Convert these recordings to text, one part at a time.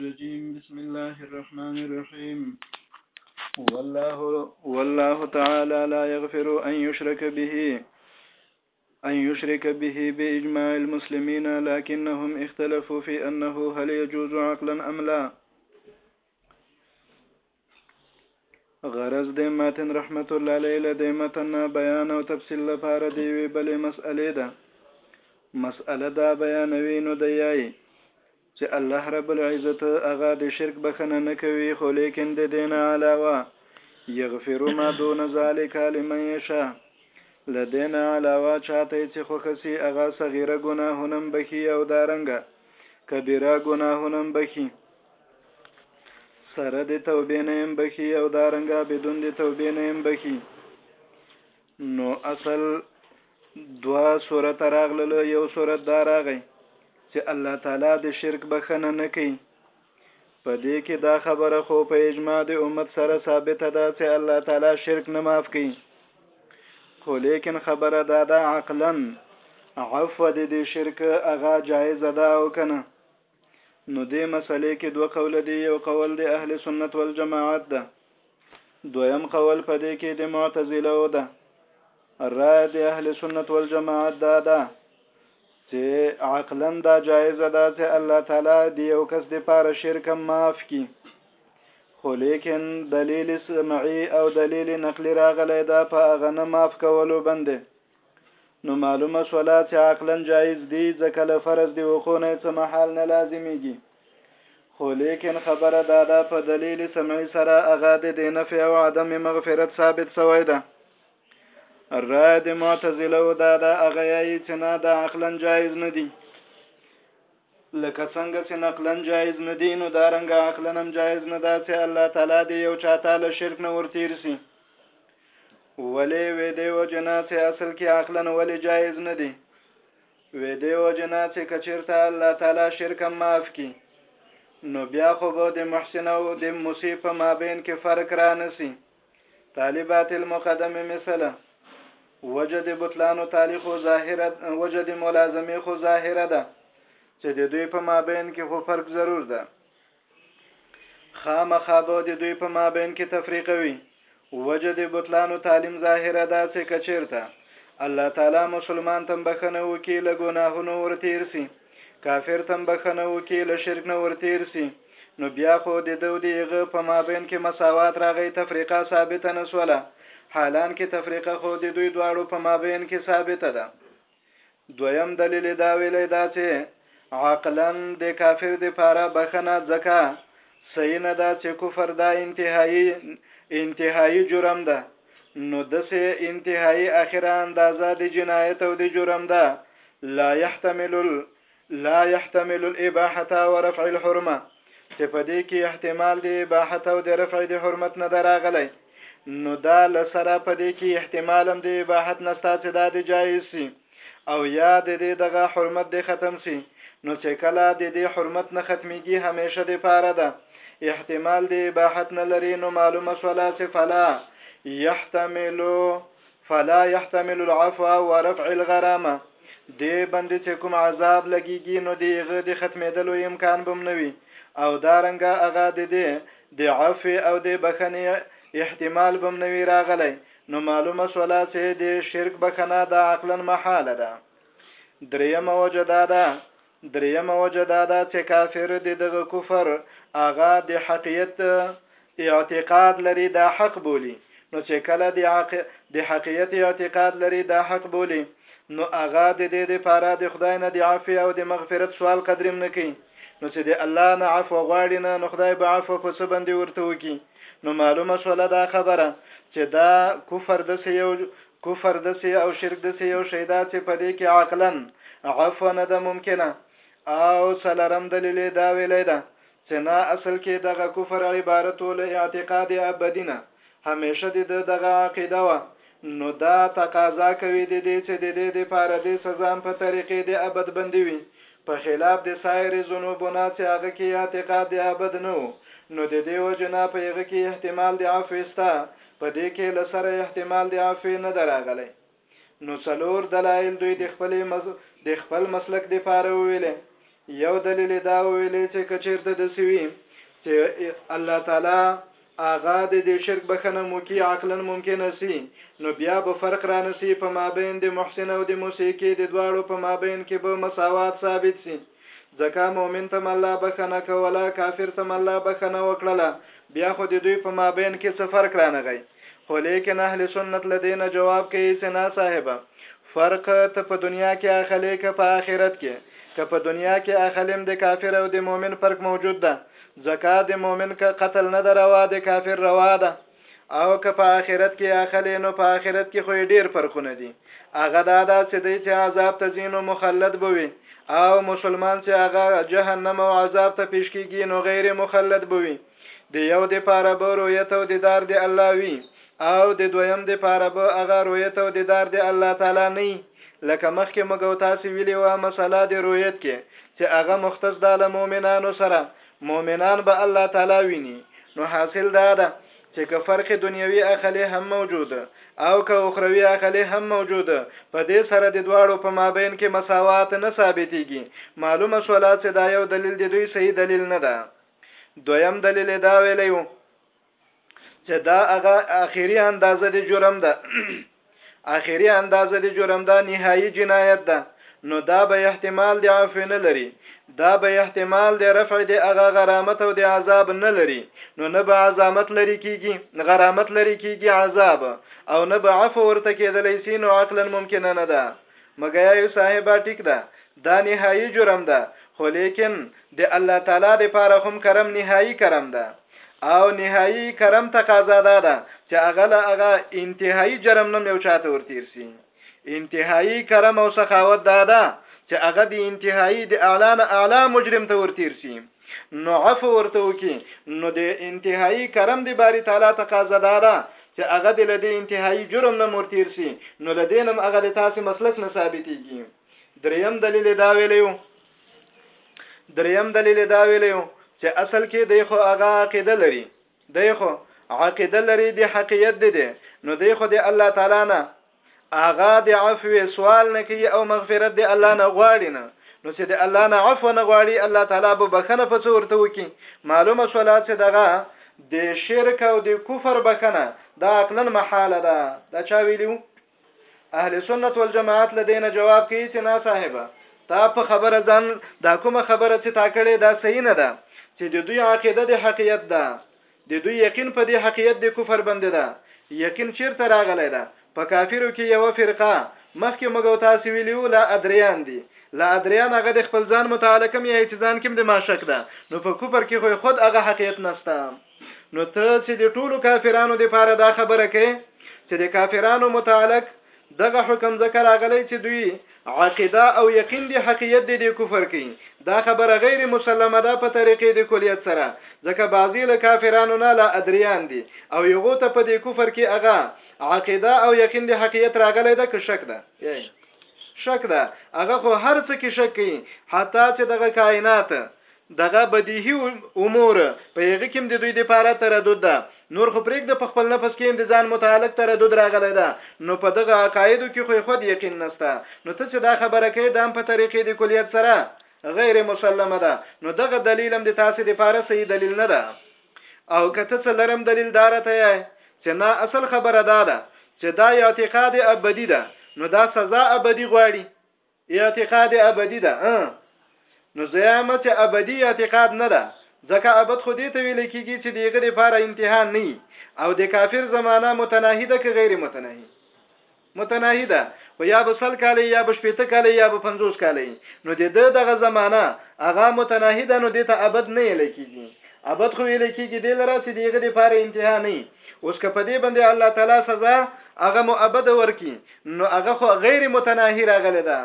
الرجيم بسم الله الرحمن الرحيم والله, والله تعالى لا يغفر أن يشرك به أن يشرك به بإجماع المسلمين لكنهم اختلفوا في أنه هل يجوز عقلا أم لا غرض د ماتن رحمت الله علیه له دې متن نه بیان او تفصیل لپاره د یوې بلې مسئلې ده مسئله دا بیانوي نو دی یایي چې الله رب العزت هغه د شرک بخنه نه کوي خو لیکن د دین علاوه یغفر ما دون ذلک لمن یشاء لدین علاوه چاته چې خوخسي هغه صغیره ګناهونه بخي او دارنګه کبیره ګناهونه بخي سره د توبې نه هم بخي او دا رنګه بدون د توبې نه هم بخي نو اصل دوا صورت راغله یو صورت دا راغی چې الله تعالی د شرک بخنه نه کوي په دې کې دا خبره خو په اجماع د امت سره ثابته ده چې الله تعالی شرک نه معاف کوي خو لیکن خبره دا ده عقلا عفو د دې شرک هغه جایز ده او کنه نو دې مسئلې کې دوه قوله دي یو قول د اهل سنت والجماعت ده دویم قول په دې کې د معتزله او ده را د اهل سنت والجماعت دا ده چې عقلا دا جایز ده چې الله تعالی د یو کس د پاره شرک معاف کی خو لیکن دلیل سمعی او دلیل نقلی راغلی دا په هغه نه معاف کولو باندې نو معلومه شولا چې عقلا جایز دي ځکه له فرض دی وقونه څه محل نه لازمیږي خو لیکن خبره دا ده په دلیل سمعي سره هغه د دې نفع او عدم مغفرت ثابت سوی ده رای د معتزله او دا ده هغه یې چې نه دا عقلا جایز نه دي لکه څنګه چې نقلا جائز نه دي نو دا رنګه عقلا هم جائز نه ده چې الله تعالی دې یو چاته له شرک نه ورتیر سي ولې وې دی او جنا چې اصل کې عقلا ولې جایز نه دی وې دی او جنا چې کچیرته الله تعالی شرک معاف کی نو بیا خو به د محسن او د مصیب په مابین کې فرق را نسی طالبات المقدم مثلا وجه د بطلانو تالی خو ظاهره وجه د ملازمه خو ظاهره ده چې د دوی په مابین کې خو فرق ضرور ده خامخا به د دوی په مابین کې تفریقه وي وجه د بطلانو تعلیم ظاهره ده چې کچیرته الله تعالی مسلمان تم بخنه وکي له ګناهونو ورتیر سي کافر تم بخنه وکي له شرک نه ورتیر سي نو بیا خو د دو دیغه په مابین کې مساوات راغی تفریقه ثابته نسوله حالان کې تفریقه خو د دوی دواړو په مابین کې ثابته ده دویم دلیل دا ویلې دا چې عقلا د کافر د پاره بخنه ځکه صحیح نه ده چې کفر دا انتهایی انتهایی جرم ده نو دسه انتهایی اخره اندازه د جنایت او د جرم ده لا يحتمل ال لا يحتمل الاباحة ورفع الحرمة چې په دې کې احتمال د اباحت او د رفع د حرمت نه دراغلی نو دا لسره په دې کې احتمال هم د اباحت نستا چې دا د جایز سي او یا د دې دغه حرمت د ختم سي نو چې کله د دې حرمت نه ختميږي همیشه د پاره ده احتمال د اباحت نه لري نو معلومه سولا سي فلا يحتملو فلا يحتمل العفو ورفع الغرامه دې بندي چې کوم عذاب لګيږي نو د هغه د ختمېدلو امکان بم نه وي او دا رنګه هغه د دې د عفو او د بخنې احتمال بم نه وي راغلی نو معلومه سولا چې د شرک بخنه دا عقلا محاله ده درېمه وجه دا ده درېيمه وجه دا ده چې کافر د دغه کفر هغه د حقيت اعتقاد لري دا حق بولي نو چې کله د عق... د حقيت اعتقاد لري دا حق بولي نو هغه د دې لپاره د خدای نه د عفو او د مغفرت سوال قدرم نه کوي نو چې د الله نه عفو غواړي نه نو خدای به عفو په څه باندې ورته وکي نو معلومه شوله دا خبره چې دا کفر داسې یو کفر دسې او شرک دسې یو شی دا چې په دې کې عقلا عفو نه ده ممکنه او څلرم دلیل یې دا ویلی ده چې نه اصل کې دغه کفر عبارت و له اعتقاد ابدي نه همیشه د ده دغه عقیده وه نو دا تقاضا کوي د دې چې د دې دپاره دې سزام په طریقې د ابد بندي وي په خلاف د سایر ذنوبو نه چې هغه کې اعتقاد د ابد نه و نو د دې وجې نه په هغه کې احتمال د عفو سته په دې کې له سره احتمال د عفوې نه ده راغلی، نو څلور دلایل دوی د خپلې مز... د خپل مسلک دپاره وویلې. یو دلیل یې دا وویلې چې که چېرته داسې وي چې الله تعالی هغه د دې شرک بښنه مو کي عقلاً ممکنه سي، نو بیا به فرق رانه سي، په مابین د محسن او د مسیء کې د دواړو په مابین کې به مساوات ثابت سي. ځکه مؤمن ته هم الله بښنه کوله، کافر ته هم الله بښنه وکړله، بیا خو د دوی په مابین کښې څه فرق رانغی. خو لیکن اهل سنت له دې نه جواب کوي چې نه صاحبه! فرق ته په دنیا کښې اخلې که په آخرت کښې؟ که په دنیا کښې اخلې هم د کافر او د مؤمن فرق موجود ده، ځکه د مؤمن قتل نه ده روا، د کافر روا ده. او که په آخرت کې اخلې نو په آخرت کې خو یې ډیر فرقونه دي هغه دا ده چې دی چې عذاب ته ځي نو مخلد به وي او مسلمان چې هغه جهنم او عذاب ته پیش کیږي نو غیر مخلد به وي د یو د پاره به رؤیت او دیدار د الله وي او د دویم د پاره به هغه رؤیت او دیدار د الله تعالی نه لکه مخکې مګو تاسو ویلی و مسله د رؤیت کې چې هغه مختص د مؤمنانو سره مؤمنان به الله تعالی ویني نو حاصل دا ده چې که فرق دنیوي اخلې هم موجود او که اخروي اخلې هم موجود په دې سره د دواړو په مابین کې مساوات نه ثابتېږي معلومه شوله چې دا یو دلیل د دوی صحیح دلیل نه ده دویم دلیل دا ویلی وو چې دا هغه اخیری اندازه د جرم ده اخیری اندازه د جرم ده نهایی جنایت ده نو دا به احتمال د عفو نه لري دا به احتمال د رفع د هغه غرامت او د عذاب نه لري نو نه به عظمت لري کیږي غرامت لري کیږي عذاب او نه به عفو ورته کېدلی سي نو عقلا ممکن نه ده مګر یو صاحب ټیک ده دا نهایی جرم ده خو لیکن د الله تعالی د پاره هم کرم نهایی کرم ده او نهايي کرم تقاضا دا ده چې هغه له هغه انتهايي جرم نه یو چاته ورتیر سي انتهايي کرم او سخاوت دا ده چې هغه د انتهایی د اعلی نه اعلی مجرم ته ورتیر شي نو عفو ورته وکي نو د انتهایی کرم دی باری تعالی تقاضا دارا چې هغه د لدی انتهایی جرم نه مرتیر شي نو لدینم هغه د تاسو مسلک نه ثابتيږي دریم دلیل دا ویلیو دریم دلیل دا ویلیو چې اصل کې دی خو هغه عقیده لري دی خو عقیده لري د حقیقت دی دی نو دی خو د الله تعالی نه هغه د عفو سوال نه کوي او مغفرت د الله نه غواړي نه نو چې د الله نه عفو نه غواړي الله تعالی به بخنه په څور ته وکي معلومه شولا چې دغه د شرک او د کفر بخنه دا عقلا محاله ده دا چا ویلو اهل سنت والجماعت له دینه جواب کوي چې نا صاحبه تا په خبره ځان دا کومه خبره چې تا کړې دا صحیح نه ده چې د دوی عقیده د حقیقت ده د دوی یقین په دې حقیقت د کفر بند ده یقین چیرته راغلی ده په کافرو کې یو فرقه مخکې موږ تاسو ویلو لا ادریان دي لا ادریان هغه د خپل ځان متعلقم یا چې ځان کې د ماشک ده نو په کفر کې خو خود هغه حقیقت نشته نو ته چې د ټولو کافرانو د پاره دا خبره کوي چې د کافرانو متعلق دغه حکم ذکر راغلی چې دوی عقیده او یقین دی حقیقت دی د کفر کوي دا خبره غیر مسلمه ده په طریقې د کلیت سره ځکه بعضی له کافرانو نه لا ادریان دي او یغو ته په دې کفر کې هغه عقیده او یقین دی حقیقت راغلی ده که شک ده شک ده هغه خو هر څه کې شک کوي حتی چې دغه کائنات دغه بدیهی امور په هغه کیم د دوی دپاره تردد ده نور خو پریږده په خپل نفس کیم د ځان متعلق تردد راغلی ده نو په دغه عقایدو کی خو یې خود یقین نسته نو ته چه دا خبره کئ دام په طریقی د کلیت سره غیر مسلمه ده نو دغه دلیل هم د تاسی دپاره صحیح دلیل نه ده او که ته څه لرم دلیل دار ته یی چه نه اصل خبره دا ده چه دا اعتقاد ابدی ده نو دا سزا ابدی غواړي. اعتقاد ابدي ده اه نو زیامه چې ابدي اعتقاد نه ده ځکه ابد خو دې ته ویل کېږي چې دیغه لپاره انتها نه او د کافر زمانہ متناهی ده که غیر متناهی متناهی ده خو یا به سل کاله یا به شپېته کاله یا به 50 کاله نو د ده دغه زمانہ هغه متناهی ده نو دې ته ابد نه ویل کېږي ابد خو ویل کېږي د لره چې دیغه لپاره انتها نه اوس که په دې باندې الله تعالی سزا هغه مو ابد ورکی نو هغه خو غیر متناهی راغلی ده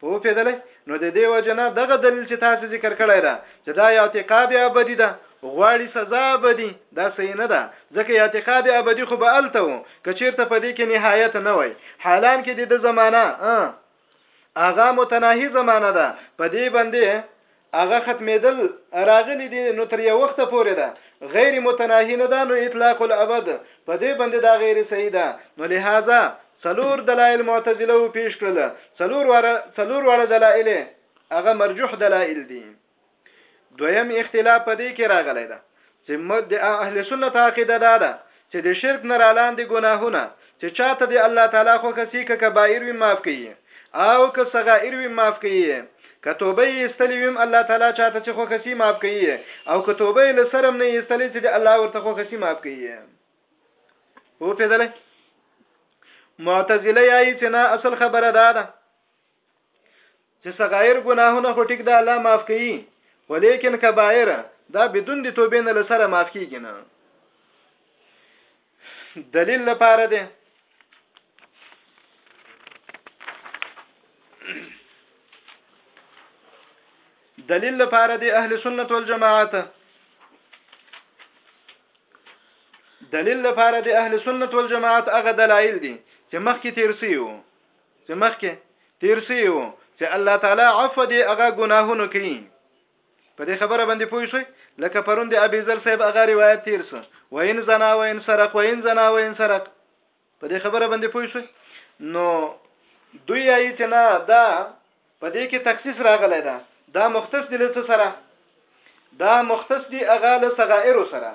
په پیدلې نو د دې وجنه دغه دلیل چې تاسو ذکر کړی دا چې دا اعتقاد ابدی ده غواړي سزا ابدی دا صحیح نه ده ځکه اعتقاد ابدی خو به الته وو کچیرته په دې کې نهایت نه وای حالان کې د زمانہ اغه متناهي زمانہ ده په دې باندې هغه ختمیدل راغلي دي نو تر یو وخته پورې ده غیر متناهی نه ده نو اطلاق الابد په دې باندې دا غیر صحیح ده نو لهذا څلور دلایل معتزله و پیش کړل څلور واره څلور واره دلایل هغه مرجوح دلایل دي دویم اختلاف په دې کې راغلی ده ذمت د اهل سنت عقیده دا ده چې د شرک نه را لاندې ګناهونه چې چاته د الله تعالی خوښه سي که کبائر وي معاف کوي او که صغائر وي معاف کوي که توبه یې استلې ویم الله تعالی چاته چې خوښه سي معاف کوي او که توبه یې لسرم نه استلې چې د الله ورته خوښه سي معاف کوي وو پیدلې معتزله یې چې نه اصل خبره ده چې صغایر ګناهونه خو ټیک ده الله معاف کوي ولیکن کبایر دا بدون د توبې نه لسره معاف کیږي نه دلیل لپاره ده دلیل لپاره دی اهل سنت والجماعت دلیل لپاره دی اهل سنت والجماعت هغه دلایل دي چې مخکې تیر سیو چې مخکې تیر شي وو چې الله تعالی عفو دی هغه ګناهونو کوي په دې خبره باندې پوه شئ لکه پرون د ابي ذر صاحب هغه روایت تیر شو وین زنا وین سرق وین زنا وین سرق په دې خبره باندې پوه شئ نو دوی یې چې نه دا په دې کې تخصیص راغلی ده دا مختص دي له څه سره دا مختص دي هغه له صغائر سره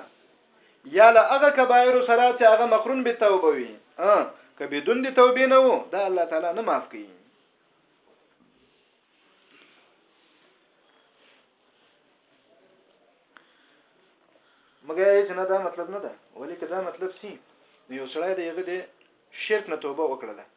یا له هغه کبائر سره چې هغه مقرون به توبه وي ا که بدون دي توبې نه وو دا الله تعالی نه معاف کوي مګر چې نه دا مطلب نه ده ولی که دا مطلب سي نو یو سړی د یغه د شرک نه توبه وکړله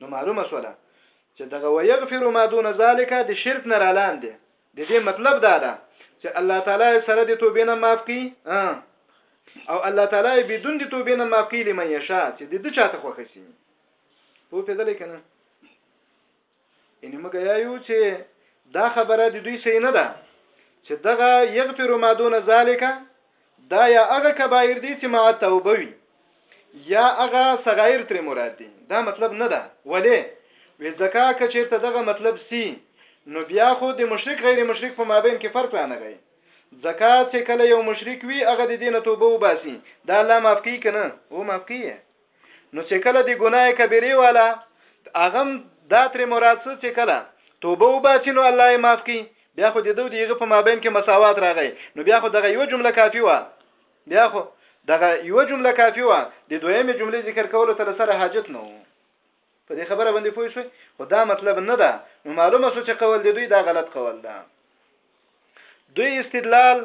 نو معلومه شوله چې دغه ويغفر ما دون ذالک د شرک نه رالاندې د دې مطلب دا ده چې الله تعالی سره د توبې نه معاف کړي او الله تعالی بدون د توبې نه معاف کړي لمن یشا چې د دې چاته خوښ شي په پیدلې کنه یعنی موږ یایو چې دا خبره د دوی صحیح نه ده چې دغه یغفر ما دون ذالک دا یا هغه کبایر دي چې ما توبه وي یا هغه صغایر تر مراد دي دا مطلب نه ده ولی وې زکا کچیرته دغه مطلب سی نو بیا خو د مشرک غیر مشرک په مابین کې فرق رانه غي زکا چې کله یو مشرک وي هغه د دینه توبه وباسي دا الله معاف کوي کنه و معاف کوي نو چې کله دی ګناه کبیره والا اغم دا تر مراد څه چې کله توبه وباسي نو الله یې معاف کړي بیا خو د دوی دغه په مابین کې مساوات راغی نو بیا خو دغه یو جمله کافی و بیا خو دغه یو جمله کافی و د دویمې جملې ذکر کولو ته سره حاجت نه و په دې خبره باندې پوه شو خو دا مطلب نه ده نو معلومه شو چې قول د دوی دا غلط قول ده دوی استدلال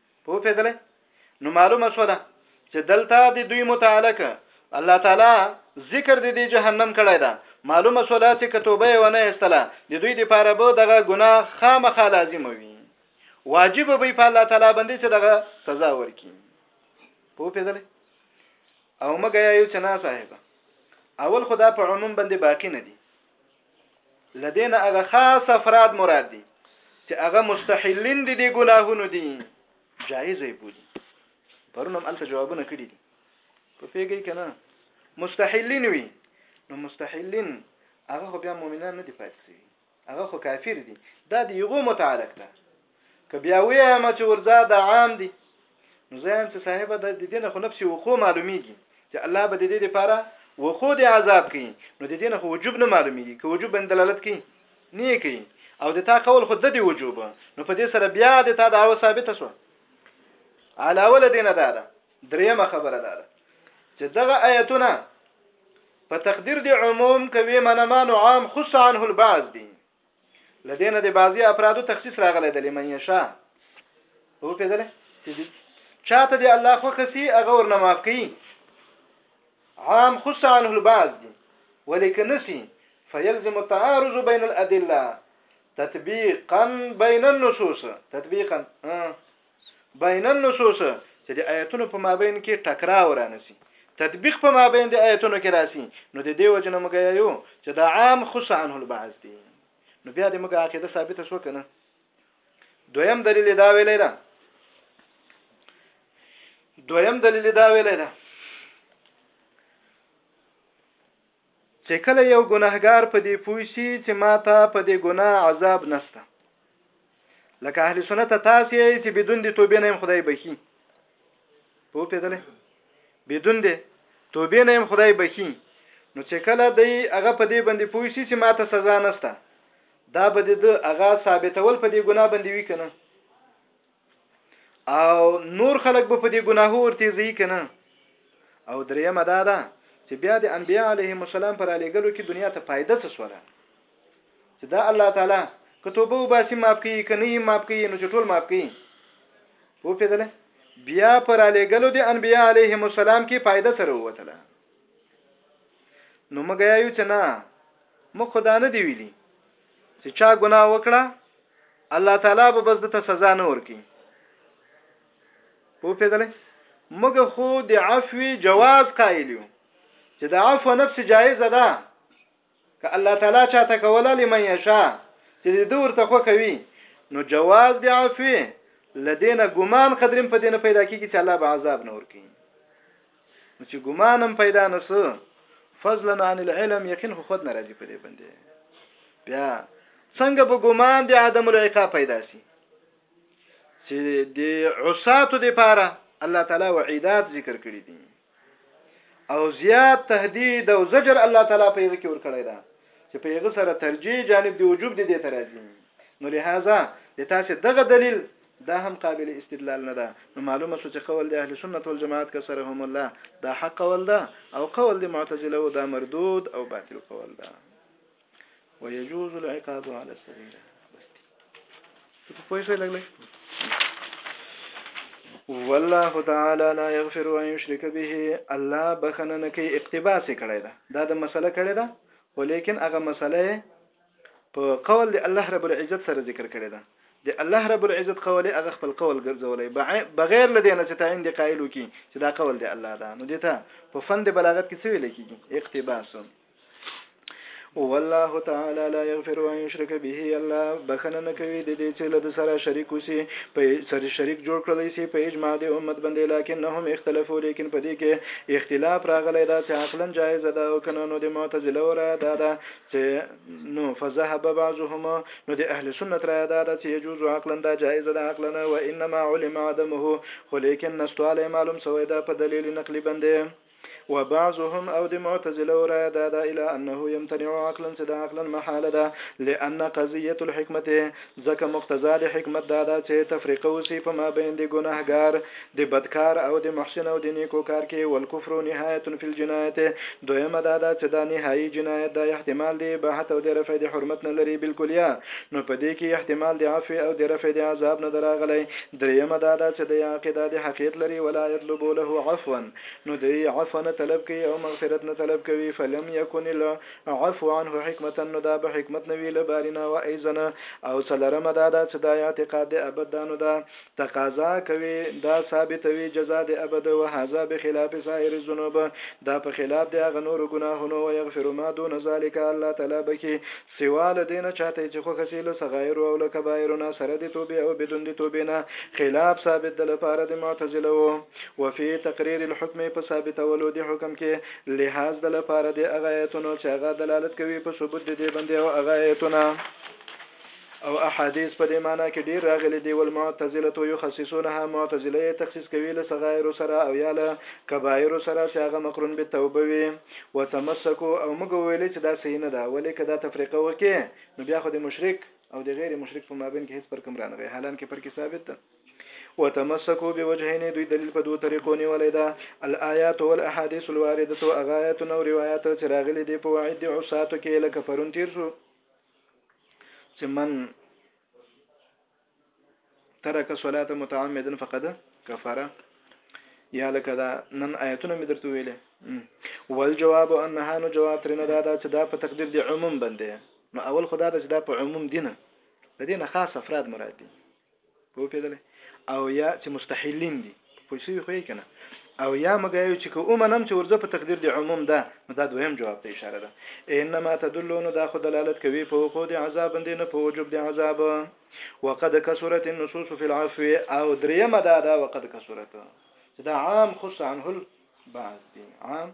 پوپیدلی نو معلومه شوه ده چې دلته د دوی متعلق الله تعالی ذکر د دې جهنم کړی دا معلومه شوه لا چې کتوبه و نه استله د دوی د پاره به دغه ګناه خامخا لازم وي واجب به په الله تعالی باندې چې دغه سزا ورکړي پوپیدلی او مګیا یو چنا صاحب اول خدا په عموم باندې باقی نه دي لدین هغه خاص افراد مراد دي چې هغه مستحلین دي د ګناهونو دي جایز یې بولي پرونم الته جوابونه کړی دي په پیګی کنه مستحلین وي نو مستحلین هغه خو بیا مؤمنان نه دي پاتې شوی هغه خو کافر دي دا د یغو متعلق ده که بیا ویم چې ورځه دا عام دي نو زه هم چې صاحب د دې نه خو نفسي وقوع معلومیږي چې الله به د دې لپاره وقوع د عذاب کوي نو د دې نه خو وجوب نه معلومیږي که وجوب باندې دلالت کوي نه کوي او د تا قول خو د دې وجوب نو په دې سره بیا د تا دعوه ثابته شو علاوه لدینه دا ده دریمه خبره دا ده چې دغه آیتونه په تقدیر دی عموم کوي منمان عام خص عنه البعض دي لدینه د بعضی افرادو تخصیص راغلی د لمن یشا وو پیدل چاته دی الله خو خسي هغه ورنه معاف کی عام خص عنه البعض دي ولیکن نسی فيلزم التعارض بين الادله تطبيقا بين النصوص تطبيقا بین النصوص چې د آیتونو په مابین کې ټکراو رانسی تطبیق په مابین د آیتونو کې راسي نو د دې وجنه مګیا یو چې دا عام خص عنه البعض دي نو بیا د مګه عقیده ثابت شو کنه دویم دلیل دا ویلې ده دویم دلیل دا ویلې ده چې کله یو ګناهګار په دې پوه شي چې ما ته په دې ګناه عذاب نشته لکه اهل سنت تاسو یې چې بدون دي توبې نه خدای بخي په پیدلې بدون دي توبې نه خدای بخي نو چې کله دی هغه په دې باندې پوه شي چې ماته سزا نشته دا به د هغه ثابتول په دې ګناه باندې وی کنه او نور خلک به په دې ګناهو ورتېزي کنه او درېمه دا ده چې بیا د انبیا علیهم السلام پر علیګلو کې دنیا ته پایده څه سوله چې دا الله تعالی که توبه وباسي ماف کوي که نه یې ماف کوي نو چې ټول ماف کوي په پیدل بیا پر علیګلو د انبیا علیهم السلام کې پایده سره ووتله نو مګیا یو چې نه مخ خدا نه دی ویلي چې چا ګناه وکړه الله تعالی به بس د ته سزا نه ورکي په پیدلې موږ خو د عفو جواز قائل یو چې د عفو نفس جایزه ده که الله تعالی چاته کوله لمن یشا چې د دور ته خو کوي نو جواز د عفو لدینه ګمان قدرم په دینه پیدا کیږي چې الله به عذاب نور کوي نو چې ګمان هم پیدا نه سو فضلا عن العلم یقین خو خود ناراضي په دې باندې بیا څنګه په ګمان د عدم العقاب پیدا سي چې د عصاتو د پاره الله تعالی وعیدات ذکر کړی دي او زیات تهدید او زجر الله تعالی په یغه کې ور کړی دا چې په یغه سره ترجیح جانب دی وجوب دي دې ترازی نو لہذا د تاسو دغه دلیل دا هم قابل استدلال نه ده نو معلومه شوه چې قول د اهل سنت والجماعت کسرهم الله دا حق قول ده او قول د معتزله دا مردود او باطل قول ده ويجوز العقاب على السبيل ته پوه شئ لګ لګ والله تعالی لا یغفر و یشرک به الله بخنه نه کوي اقتباس کړی دا دا د مسله کړی دا ولیکن هغه مسله په قول د الله رب العزت سره ذکر کړې ده د الله رب العزت قول هغه خپل قول ګرځولی بغیر له دې نه چې تعین د قائل وکړي چې دا قول د الله ده نو دته په فن د بلاغت کې څه ویل کېږي اقتباس والله تعالی لا یغفر ان یشرک به الله بخنه نه کوي د دې چې له سره شریک وسی په سره شریک جوړ کړل شي په اجماع د امت باندې لکنهم اختلافو لیکن په دې کې اختلاف راغلی دا چې عقلا جایز ده او کنه نو د معتزله وره دا ده چې نو فذهب بعضهم نو د اهل سنت را دا ده چې يجوز عقلا دا جائز ده عقلا و انما علم عدمه خو لیکن نستواله معلوم سوی ده په دلیل نقلی باندې و بعضهم او د معتزله را دا ده الى انه يمتنع عقلا چې دا عقلا محاله ده لان قضيه الحکمت ځکه مقتضا د حکمت دا ده چې تفرقه اوسي په مابین د ګنهګار، د بد کار، او د محسن او د نیکو کار کې، والکفر نهایة فی الجنایة، دویمه دا ده چې دا نهایي جنایت دا احتمال د اباحت او د رفع د حرمت نه لري بالکلیه، نو په دې کې احتمال د عفو او د رفع د عذاب نه ده راغلی، دریمه دا ده چې دې عقیده د حقیت لري، ولا یطلبو له عفوا، نو دی عفو نه طلب کوي او مغفرت نه طلب کوي، فلم یکن ال. عفو عنه حکمتا نو دا به حکمت نوی لبارینا و ایزن او سلرم دا دا چې دا اعتقاد د ابد دا نو دا تقاضا کوي دا ثابتوي جزا د ابد و هذا بخلاف سائر الذنوب دا په خلاف د هغه نور ګناهونو و یغفر ما دون ذلك الله تعالی بکی سوا لدین چاته چې خوښ شي له صغائر او له کبائر نه سره د توبه او بدون د توبه نه خلاف ثابت د لپاره د معتزله وفي تقرير الحکم په ثابتولو دي حکم کې لحاظ د لپاره دي هغه آیتونو چې هغه دلالت کوي په ثبوت دي دي بندي او هغه آیتونه او احادیث په دې معنی کې ډیر راغلي دي ول معتزله تو یخصصونها معتزله یې تخصیص کوي له صغائر سره او یا له کبائر سره چې هغه مقرون به توبه وي وتمسکو او موږ ویلې چې دا صحیح نه ده ولې کدا تفریقه وکي نو بیا خو د مشرک او د غیر مشرک په مابین کې هیڅ پر کم رانغی حالان کې پر کې ثابت ده وتمسکو بوجهین دوی دلیل په دوه طریقو نیولې ده الایات والاحادیث الوارده او اغایات او روایت چې راغلي دي په وعید عصات کې لکه پرون تیر شو چې من ترک صلاه متعمدا فقد کفر یا لکه دا نن آیتونه مې درته ویلې والجواب انها نو جواب ترنه دا دا چې دا په تقدیر دی عموم باندې نو اول خدا دا چې دا په عموم دینه د دې نه خاص افراد مراد دي په پیدل او یا چې مستحیلین دي په شوی خو یې کنه او یا مګایو چې کوم منم چې ورځ په تقدیر دی عموم ده نو دا دویم جواب ته اشاره ده انما تدلون دا خو دلالت کوي په وقوع د عذاب باندې نه په وجوب د عذاب وقد کثرت النصوص في العفو او دریمه دا دا وقد کثرت چې دا عام خص عنه البعض دي عام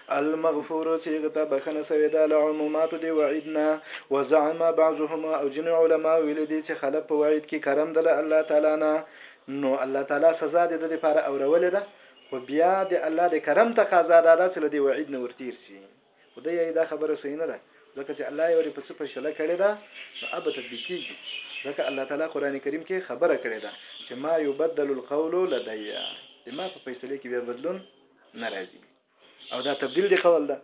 المغفور چې هغه ته بخښنه سوې ده له عموماتو د وعید نه، وزعم بعضهم او ځینو علماوو ویلي دي چې خلف په وعید کي کرم ده له الله تعالی نه نو الله تعالی سزا د ده د پاره اورولې ده خو بیا د الله د کرم تقاضا دا ده چې له دې وعید نه ورتیر سي خو دی یایي دا خبره صحیح نه ده ځکه چې الله یې ورې په څه فیصله کړې ده نو ابه تطبیق کیږي ځکه الله تعالی قران کریم کې خبره کړې ده چې ما یبدل القول لدی د ما په فیصله کې بیا بدلون نه راځي او دا تبديل دی قول ده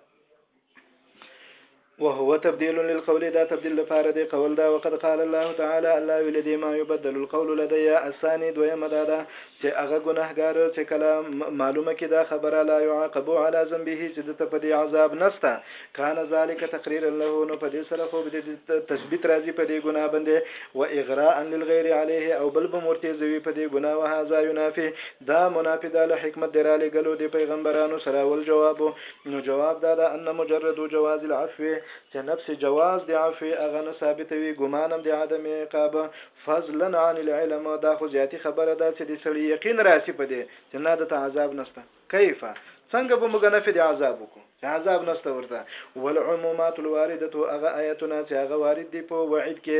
وهو تبديل للقول دا تبديل لپاره دی قول دا وقد قال الله تعالى الله ولدي ما يبدل القول لدي الثاني دویم دا ده چې هغه ګناهګار چې کله معلومه کې دا خبره لا يعاقب على ذنبه چې د په دې عذاب نستا کان ذالک تقريرا له نو په دې سره خو د تثبیت راځي په دې ګناه باندې و اغراء للغير عليه او بل بمورتي زوی په دې ګناه وهذا ينافي دا منافي ده له حکمت د رالېږلو د پیغمبرانو سره والجواب نو جواب دا ده ان مجرد جواز العفو چې نفس جواز د عفو هغه نه ثابتوي ګمانا د عدم عقاب فضلا عن العلم دا خو زیاتي خبره ده چې د سړي یقین راسي په دې چې نه ده ته عذاب نشته کیف څنګه به موږ نفي د عذاب وکړو چې عذاب نشته ورته والعمومات الوارده هغه آیتونه چې هغه وارد دي په وعید کې